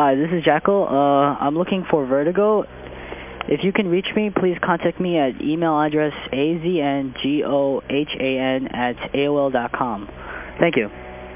Hi, this is Jackal. Uh, I'm looking for Vertigo. If you can reach me, please contact me at email address azngOhan at AOL.com. Thank you.